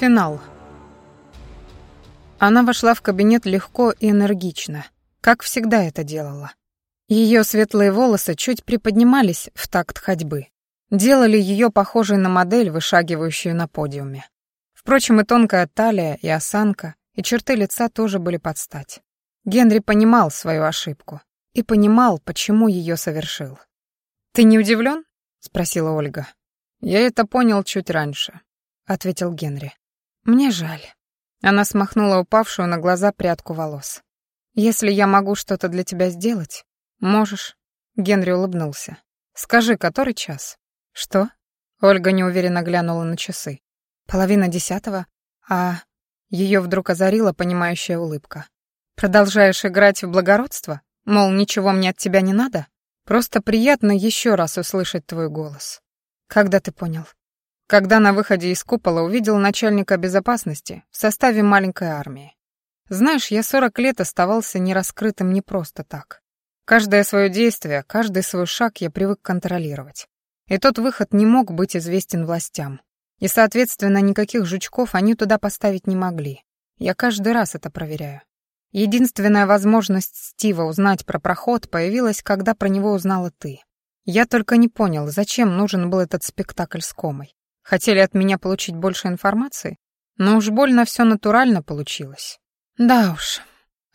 Финал. Она вошла в кабинет легко и энергично, как всегда это делала. Ее светлые волосы чуть приподнимались в такт ходьбы, делали ее похожей на модель, вышагивающую на подиуме. Впрочем, и тонкая талия, и осанка, и черты лица тоже были под стать. Генри понимал свою ошибку и понимал, почему ее совершил. «Ты не удивлен? спросила Ольга. «Я это понял чуть раньше», — ответил Генри. «Мне жаль». Она смахнула упавшую на глаза прядку волос. «Если я могу что-то для тебя сделать, можешь». Генри улыбнулся. «Скажи, который час?» «Что?» Ольга неуверенно глянула на часы. «Половина десятого? А...» Ее вдруг озарила понимающая улыбка. «Продолжаешь играть в благородство? Мол, ничего мне от тебя не надо? Просто приятно еще раз услышать твой голос. Когда ты понял?» Когда на выходе из купола увидел начальника безопасности в составе маленькой армии. Знаешь, я сорок лет оставался нераскрытым не просто так. Каждое свое действие, каждый свой шаг я привык контролировать. И тот выход не мог быть известен властям. И, соответственно, никаких жучков они туда поставить не могли. Я каждый раз это проверяю. Единственная возможность Стива узнать про проход появилась, когда про него узнала ты. Я только не понял, зачем нужен был этот спектакль с комой. Хотели от меня получить больше информации? Но уж больно все натурально получилось. Да уж,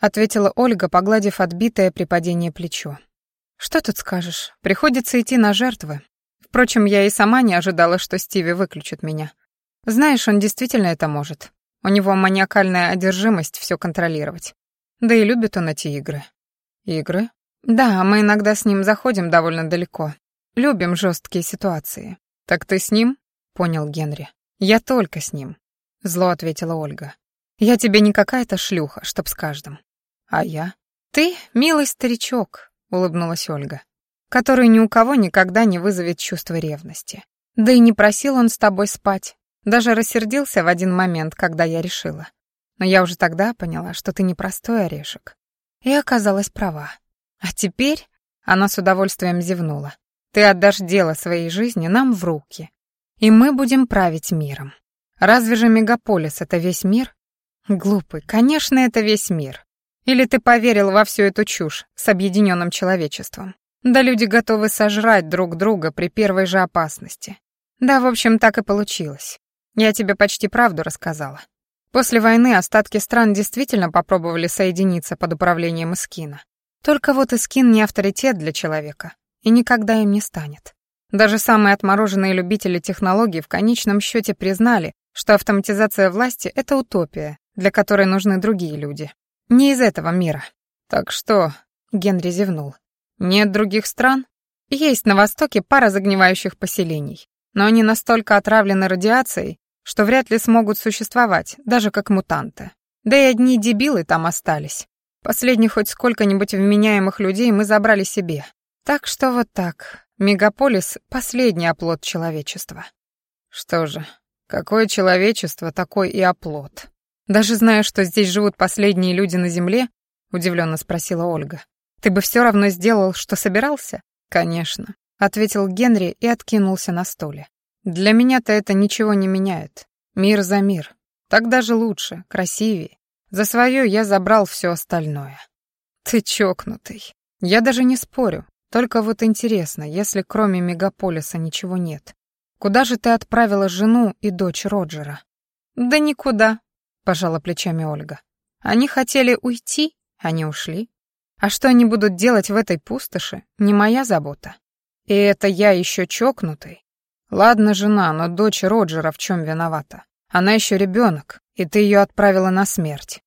ответила Ольга, погладив отбитое при падении плечо. Что тут скажешь? Приходится идти на жертвы, Впрочем, я и сама не ожидала, что Стиви выключит меня. Знаешь, он действительно это может. У него маниакальная одержимость все контролировать. Да и любит он эти игры. Игры? Да, мы иногда с ним заходим довольно далеко. Любим жесткие ситуации. Так ты с ним? Понял Генри. Я только с ним. Зло ответила Ольга. Я тебе не какая-то шлюха, чтоб с каждым. А я? Ты милый старичок, улыбнулась Ольга который ни у кого никогда не вызовет чувство ревности. Да и не просил он с тобой спать. Даже рассердился в один момент, когда я решила. Но я уже тогда поняла, что ты не простой орешек. И оказалась права. А теперь она с удовольствием зевнула. Ты отдашь дело своей жизни нам в руки. И мы будем править миром. Разве же мегаполис — это весь мир? Глупый, конечно, это весь мир. Или ты поверил во всю эту чушь с объединенным человечеством? Да люди готовы сожрать друг друга при первой же опасности. Да, в общем, так и получилось. Я тебе почти правду рассказала. После войны остатки стран действительно попробовали соединиться под управлением Искина. Только вот Искин не авторитет для человека и никогда им не станет. Даже самые отмороженные любители технологий в конечном счете признали, что автоматизация власти — это утопия, для которой нужны другие люди. Не из этого мира. Так что, Генри зевнул, нет других стран? Есть на Востоке пара загнивающих поселений, но они настолько отравлены радиацией, что вряд ли смогут существовать, даже как мутанты. Да и одни дебилы там остались. Последних хоть сколько-нибудь вменяемых людей мы забрали себе. Так что вот так. Мегаполис — последний оплот человечества. Что же, какое человечество, такой и оплот. Даже зная, что здесь живут последние люди на Земле, удивленно спросила Ольга. Ты бы все равно сделал, что собирался? Конечно, ответил Генри и откинулся на стуле. Для меня-то это ничего не меняет. Мир за мир. Так даже лучше, красивее. За свое я забрал все остальное. Ты чокнутый. Я даже не спорю. Только вот интересно, если кроме мегаполиса ничего нет, куда же ты отправила жену и дочь Роджера? Да никуда, пожала плечами Ольга. Они хотели уйти, они ушли. А что они будут делать в этой пустоши, не моя забота. И это я еще чокнутый. Ладно, жена, но дочь Роджера в чем виновата? Она еще ребенок, и ты ее отправила на смерть.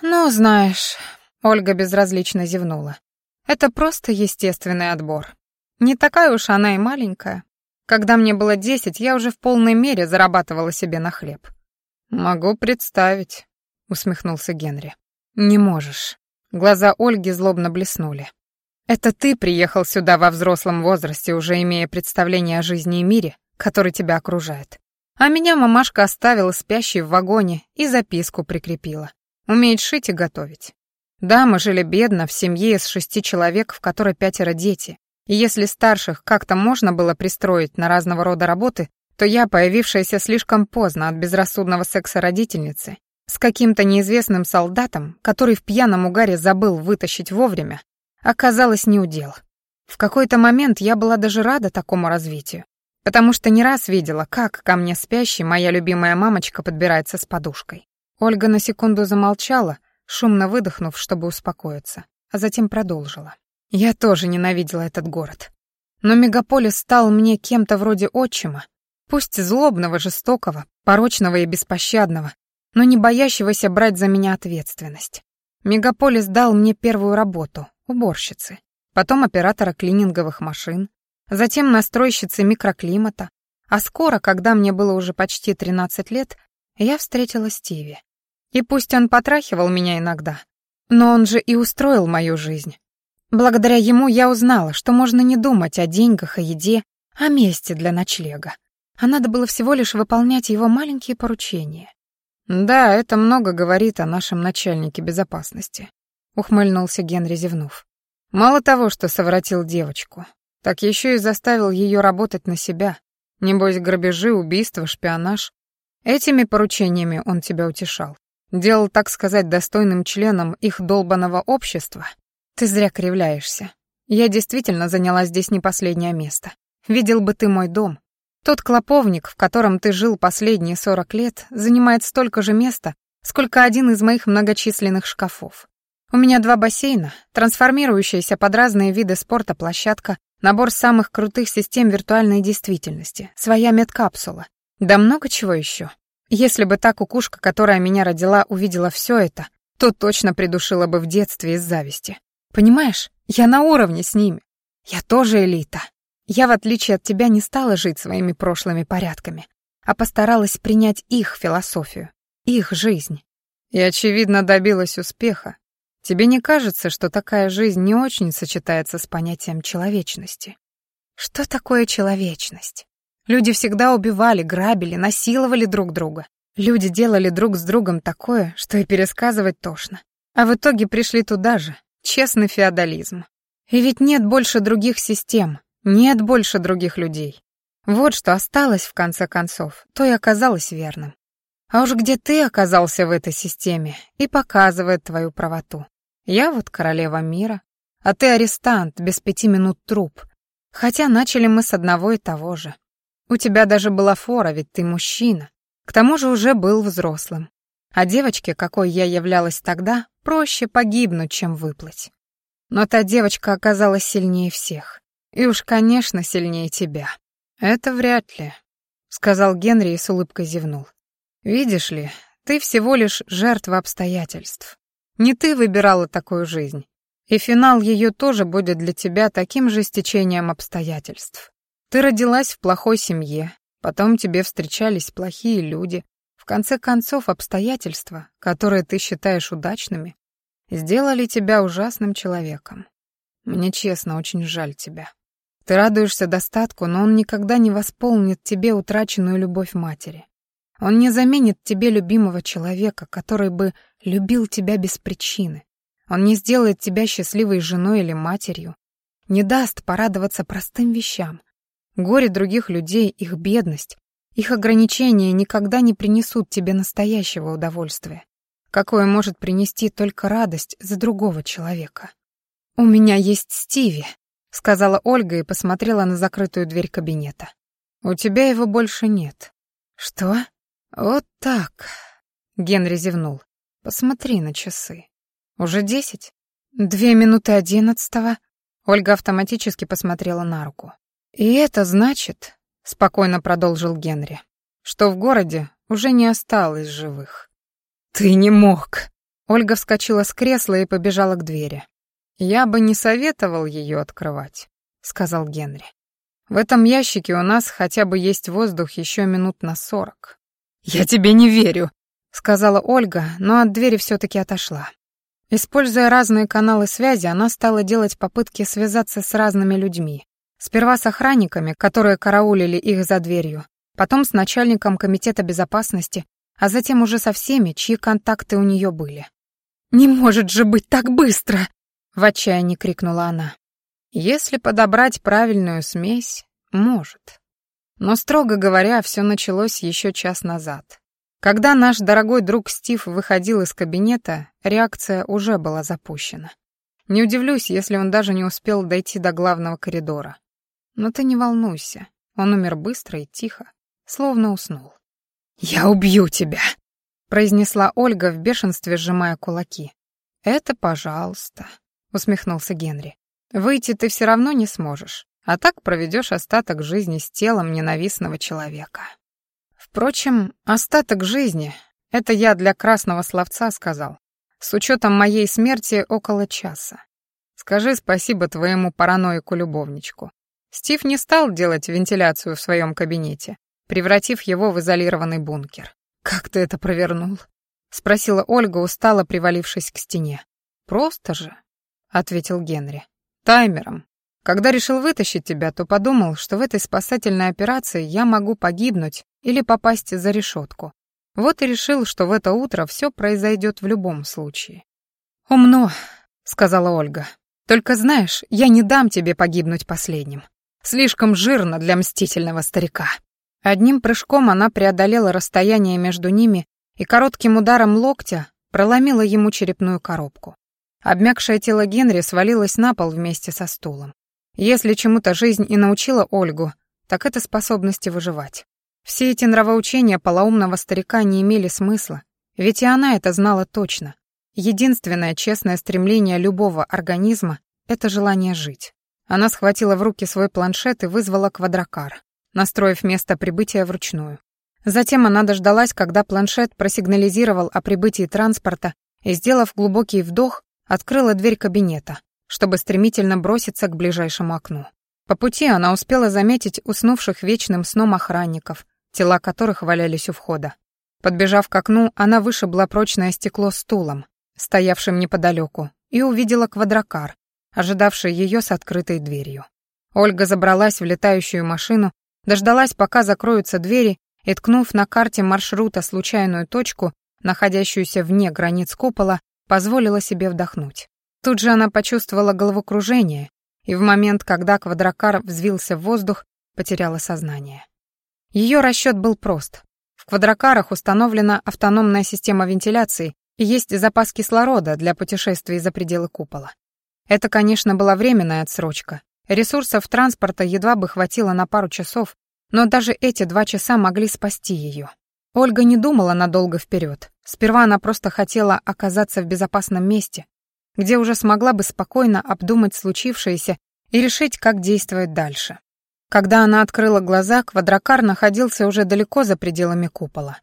Ну, знаешь, Ольга безразлично зевнула. Это просто естественный отбор. Не такая уж она и маленькая. Когда мне было десять, я уже в полной мере зарабатывала себе на хлеб. Могу представить, усмехнулся Генри. Не можешь. Глаза Ольги злобно блеснули. «Это ты приехал сюда во взрослом возрасте, уже имея представление о жизни и мире, который тебя окружает. А меня мамашка оставила спящей в вагоне и записку прикрепила. Умеет шить и готовить. Да, мы жили бедно, в семье из шести человек, в которой пятеро дети. И если старших как-то можно было пристроить на разного рода работы, то я, появившаяся слишком поздно от безрассудного секса родительницы, с каким-то неизвестным солдатом, который в пьяном угаре забыл вытащить вовремя, оказалась неудел. В какой-то момент я была даже рада такому развитию, потому что не раз видела, как ко мне спящей моя любимая мамочка подбирается с подушкой. Ольга на секунду замолчала, шумно выдохнув, чтобы успокоиться, а затем продолжила. Я тоже ненавидела этот город. Но мегаполис стал мне кем-то вроде отчима, пусть злобного, жестокого, порочного и беспощадного, но не боящегося брать за меня ответственность. Мегаполис дал мне первую работу — уборщицы, потом оператора клининговых машин, затем настройщицы микроклимата, а скоро, когда мне было уже почти 13 лет, я встретила Стиви. И пусть он потрахивал меня иногда, но он же и устроил мою жизнь. Благодаря ему я узнала, что можно не думать о деньгах, о еде, о месте для ночлега. А надо было всего лишь выполнять его маленькие поручения. «Да, это много говорит о нашем начальнике безопасности», — ухмыльнулся Генри, зевнув. «Мало того, что совратил девочку, так еще и заставил ее работать на себя. Небось, грабежи, убийства, шпионаж. Этими поручениями он тебя утешал. Делал, так сказать, достойным членом их долбанного общества. Ты зря кривляешься. Я действительно заняла здесь не последнее место. Видел бы ты мой дом. Тот клоповник, в котором ты жил последние сорок лет, занимает столько же места, сколько один из моих многочисленных шкафов. У меня два бассейна, трансформирующаяся под разные виды спорта площадка, набор самых крутых систем виртуальной действительности, своя медкапсула. Да много чего еще. Если бы та кукушка, которая меня родила, увидела все это, то точно придушила бы в детстве из зависти. Понимаешь, я на уровне с ними. Я тоже элита. Я, в отличие от тебя, не стала жить своими прошлыми порядками, а постаралась принять их философию, их жизнь. И, очевидно, добилась успеха. Тебе не кажется, что такая жизнь не очень сочетается с понятием человечности? Что такое человечность? Люди всегда убивали, грабили, насиловали друг друга. Люди делали друг с другом такое, что и пересказывать тошно. А в итоге пришли туда же, честный феодализм. И ведь нет больше других систем, нет больше других людей. Вот что осталось в конце концов, то и оказалось верным. А уж где ты оказался в этой системе и показывает твою правоту. Я вот королева мира, а ты арестант, без пяти минут труп. Хотя начали мы с одного и того же. У тебя даже была фора, ведь ты мужчина. К тому же уже был взрослым. А девочке, какой я являлась тогда, проще погибнуть, чем выплыть. Но та девочка оказалась сильнее всех. И уж, конечно, сильнее тебя. Это вряд ли, сказал Генри и с улыбкой зевнул. Видишь ли, ты всего лишь жертва обстоятельств. Не ты выбирала такую жизнь. И финал ее тоже будет для тебя таким же стечением обстоятельств. Ты родилась в плохой семье, потом тебе встречались плохие люди. В конце концов, обстоятельства, которые ты считаешь удачными, сделали тебя ужасным человеком. Мне честно очень жаль тебя. Ты радуешься достатку, но он никогда не восполнит тебе утраченную любовь матери. Он не заменит тебе любимого человека, который бы любил тебя без причины. Он не сделает тебя счастливой женой или матерью, не даст порадоваться простым вещам, Горе других людей, их бедность, их ограничения никогда не принесут тебе настоящего удовольствия, какое может принести только радость за другого человека. «У меня есть Стиви», — сказала Ольга и посмотрела на закрытую дверь кабинета. «У тебя его больше нет». «Что?» «Вот так», — Генри зевнул. «Посмотри на часы. Уже десять?» «Две минуты одиннадцатого». Ольга автоматически посмотрела на руку. «И это значит, — спокойно продолжил Генри, — что в городе уже не осталось живых». «Ты не мог!» Ольга вскочила с кресла и побежала к двери. «Я бы не советовал ее открывать», — сказал Генри. «В этом ящике у нас хотя бы есть воздух еще минут на сорок». «Я тебе не верю», — сказала Ольга, но от двери все-таки отошла. Используя разные каналы связи, она стала делать попытки связаться с разными людьми, Сперва с охранниками, которые караулили их за дверью, потом с начальником комитета безопасности, а затем уже со всеми, чьи контакты у нее были. «Не может же быть так быстро!» — в отчаянии крикнула она. «Если подобрать правильную смесь, может. Но, строго говоря, все началось еще час назад. Когда наш дорогой друг Стив выходил из кабинета, реакция уже была запущена. Не удивлюсь, если он даже не успел дойти до главного коридора. Но ты не волнуйся, он умер быстро и тихо, словно уснул. «Я убью тебя!» — произнесла Ольга в бешенстве, сжимая кулаки. «Это пожалуйста», — усмехнулся Генри. «Выйти ты все равно не сможешь, а так проведешь остаток жизни с телом ненавистного человека». Впрочем, остаток жизни — это я для красного словца сказал. С учетом моей смерти около часа. Скажи спасибо твоему параноику-любовничку. Стив не стал делать вентиляцию в своем кабинете, превратив его в изолированный бункер. «Как ты это провернул?» — спросила Ольга, устало привалившись к стене. «Просто же», — ответил Генри. «Таймером. Когда решил вытащить тебя, то подумал, что в этой спасательной операции я могу погибнуть или попасть за решетку. Вот и решил, что в это утро все произойдет в любом случае». «Умно», — сказала Ольга. «Только знаешь, я не дам тебе погибнуть последним. Слишком жирно для мстительного старика. Одним прыжком она преодолела расстояние между ними и коротким ударом локтя проломила ему черепную коробку. Обмякшее тело Генри свалилось на пол вместе со стулом. Если чему-то жизнь и научила Ольгу, так это способности выживать. Все эти нравоучения полоумного старика не имели смысла, ведь и она это знала точно. Единственное честное стремление любого организма — это желание жить. Она схватила в руки свой планшет и вызвала квадрокар, настроив место прибытия вручную. Затем она дождалась, когда планшет просигнализировал о прибытии транспорта и, сделав глубокий вдох, открыла дверь кабинета, чтобы стремительно броситься к ближайшему окну. По пути она успела заметить уснувших вечным сном охранников, тела которых валялись у входа. Подбежав к окну, она вышибла прочное стекло стулом, стоявшим неподалеку, и увидела квадрокар, ожидавший ее с открытой дверью. Ольга забралась в летающую машину, дождалась, пока закроются двери, и, ткнув на карте маршрута случайную точку, находящуюся вне границ купола, позволила себе вдохнуть. Тут же она почувствовала головокружение, и в момент, когда квадрокар взвился в воздух, потеряла сознание. Ее расчет был прост. В квадрокарах установлена автономная система вентиляции и есть запас кислорода для путешествий за пределы купола. Это, конечно, была временная отсрочка. Ресурсов транспорта едва бы хватило на пару часов, но даже эти два часа могли спасти ее. Ольга не думала надолго вперед. Сперва она просто хотела оказаться в безопасном месте, где уже смогла бы спокойно обдумать случившееся и решить, как действовать дальше. Когда она открыла глаза, квадрокар находился уже далеко за пределами купола.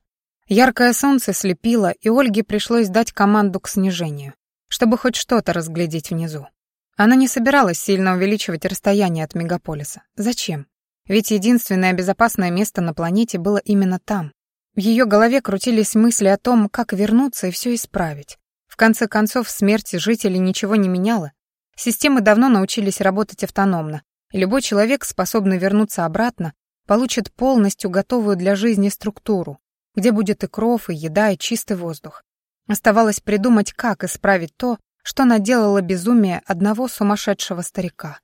Яркое солнце слепило, и Ольге пришлось дать команду к снижению чтобы хоть что-то разглядеть внизу. Она не собиралась сильно увеличивать расстояние от мегаполиса. Зачем? Ведь единственное безопасное место на планете было именно там. В ее голове крутились мысли о том, как вернуться и все исправить. В конце концов, смерть жителей ничего не меняла. Системы давно научились работать автономно, и любой человек, способный вернуться обратно, получит полностью готовую для жизни структуру, где будет и кров, и еда, и чистый воздух. Оставалось придумать, как исправить то, что наделало безумие одного сумасшедшего старика.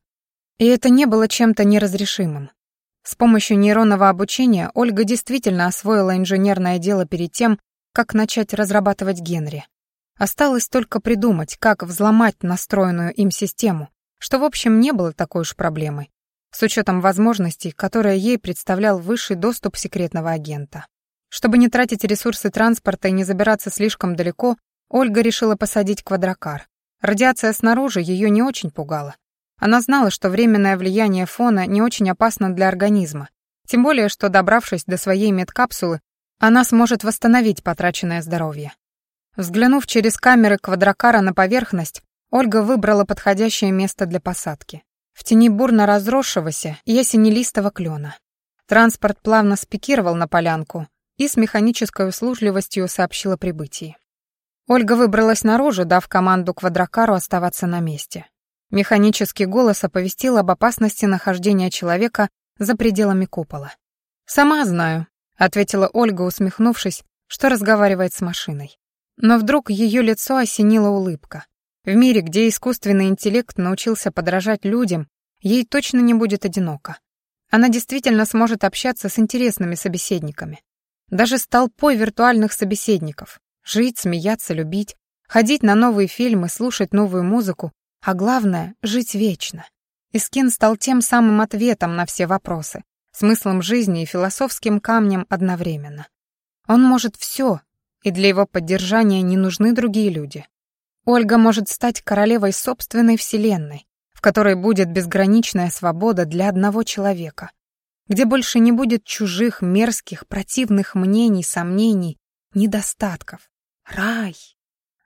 И это не было чем-то неразрешимым. С помощью нейронного обучения Ольга действительно освоила инженерное дело перед тем, как начать разрабатывать Генри. Осталось только придумать, как взломать настроенную им систему, что, в общем, не было такой уж проблемой, с учетом возможностей, которые ей представлял высший доступ секретного агента. Чтобы не тратить ресурсы транспорта и не забираться слишком далеко, Ольга решила посадить квадрокар. Радиация снаружи ее не очень пугала. Она знала, что временное влияние фона не очень опасно для организма, тем более, что, добравшись до своей медкапсулы, она сможет восстановить потраченное здоровье. Взглянув через камеры квадрокара на поверхность, Ольга выбрала подходящее место для посадки. В тени бурно разросшегося ясенелистого клена. Транспорт плавно спикировал на полянку, и с механической услужливостью сообщила прибытие. Ольга выбралась наружу, дав команду квадрокару оставаться на месте. Механический голос оповестил об опасности нахождения человека за пределами купола. «Сама знаю», — ответила Ольга, усмехнувшись, что разговаривает с машиной. Но вдруг ее лицо осенила улыбка. В мире, где искусственный интеллект научился подражать людям, ей точно не будет одиноко. Она действительно сможет общаться с интересными собеседниками. Даже с толпой виртуальных собеседников. Жить, смеяться, любить, ходить на новые фильмы, слушать новую музыку, а главное — жить вечно. Искин стал тем самым ответом на все вопросы, смыслом жизни и философским камнем одновременно. Он может все, и для его поддержания не нужны другие люди. Ольга может стать королевой собственной вселенной, в которой будет безграничная свобода для одного человека, где больше не будет чужих, мерзких, противных мнений, сомнений, недостатков. Рай!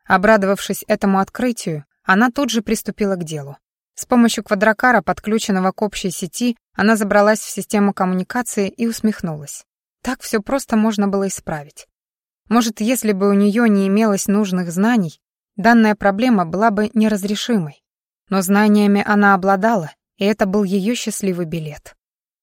Обрадовавшись этому открытию, она тут же приступила к делу. С помощью квадрокара, подключенного к общей сети, она забралась в систему коммуникации и усмехнулась. Так все просто можно было исправить. Может, если бы у нее не имелось нужных знаний, данная проблема была бы неразрешимой. Но знаниями она обладала, и это был ее счастливый билет.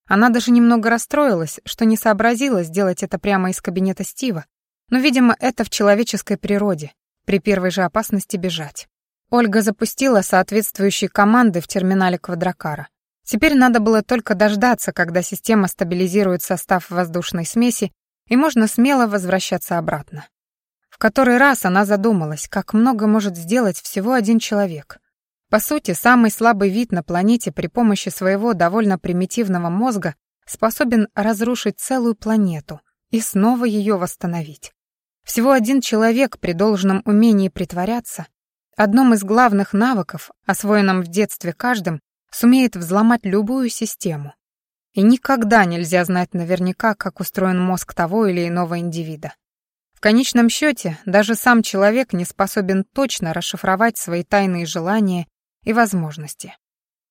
Она даже немного расстроилась, что не сообразила сделать это прямо из кабинета Стива, но, видимо, это в человеческой природе, при первой же опасности бежать. Ольга запустила соответствующие команды в терминале квадрокара. Теперь надо было только дождаться, когда система стабилизирует состав воздушной смеси, и можно смело возвращаться обратно. В который раз она задумалась, как много может сделать всего один человек. По сути, самый слабый вид на планете при помощи своего довольно примитивного мозга способен разрушить целую планету и снова ее восстановить. Всего один человек при должном умении притворяться Одном из главных навыков, освоенном в детстве каждым, сумеет взломать любую систему. И никогда нельзя знать наверняка, как устроен мозг того или иного индивида. В конечном счете, даже сам человек не способен точно расшифровать свои тайные желания и возможности.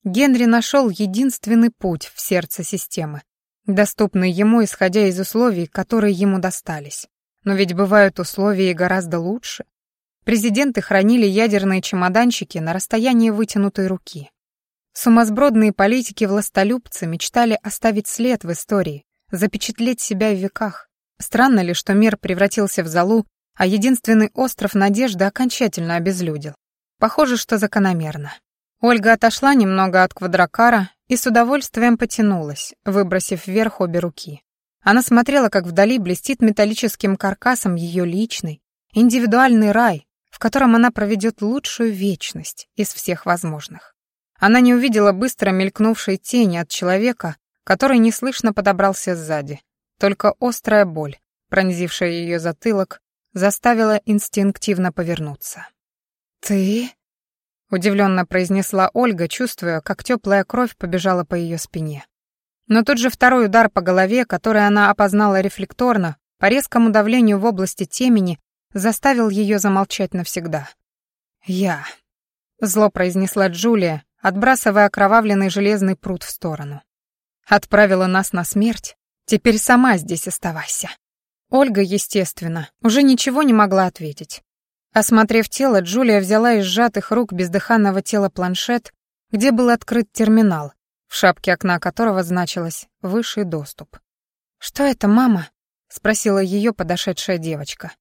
Генри нашел единственный путь в сердце системы, доступный ему, исходя из условий, которые ему достались. Но ведь бывают условия гораздо лучше. Президенты хранили ядерные чемоданчики на расстоянии вытянутой руки. Сумасбродные политики-властолюбцы мечтали оставить след в истории, запечатлеть себя в веках. Странно ли, что мир превратился в залу, а единственный остров надежды окончательно обезлюдил? Похоже, что закономерно. Ольга отошла немного от квадрокара и с удовольствием потянулась, выбросив вверх обе руки. Она смотрела, как вдали блестит металлическим каркасом ее личный, индивидуальный рай, в котором она проведет лучшую вечность из всех возможных. Она не увидела быстро мелькнувшей тени от человека, который неслышно подобрался сзади. Только острая боль, пронзившая ее затылок, заставила инстинктивно повернуться. «Ты?» — удивленно произнесла Ольга, чувствуя, как теплая кровь побежала по ее спине. Но тут же второй удар по голове, который она опознала рефлекторно, по резкому давлению в области темени, заставил ее замолчать навсегда. «Я», — зло произнесла Джулия, отбрасывая окровавленный железный пруд в сторону. «Отправила нас на смерть, теперь сама здесь оставайся». Ольга, естественно, уже ничего не могла ответить. Осмотрев тело, Джулия взяла из сжатых рук бездыханного тела планшет, где был открыт терминал, в шапке окна которого значилось «Высший доступ». «Что это, мама?» — спросила ее подошедшая девочка.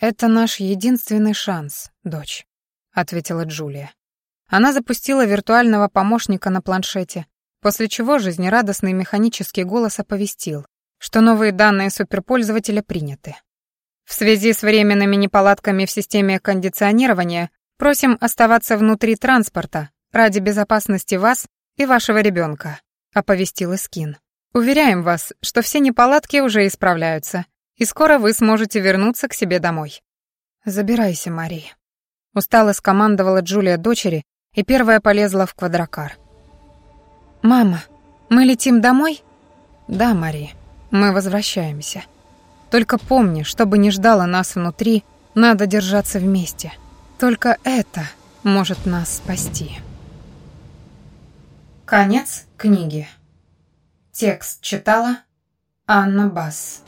«Это наш единственный шанс, дочь», — ответила Джулия. Она запустила виртуального помощника на планшете, после чего жизнерадостный механический голос оповестил, что новые данные суперпользователя приняты. В связи с временными неполадками в системе кондиционирования просим оставаться внутри транспорта ради безопасности вас и вашего ребенка, оповестил Искин. Уверяем вас, что все неполадки уже исправляются, и скоро вы сможете вернуться к себе домой. Забирайся, Мари. Устало скомандовала Джулия дочери и первая полезла в квадрокар. Мама, мы летим домой? Да, Мари, мы возвращаемся. Только помни, чтобы не ждало нас внутри, надо держаться вместе. Только это может нас спасти. Конец книги. Текст читала Анна Басс.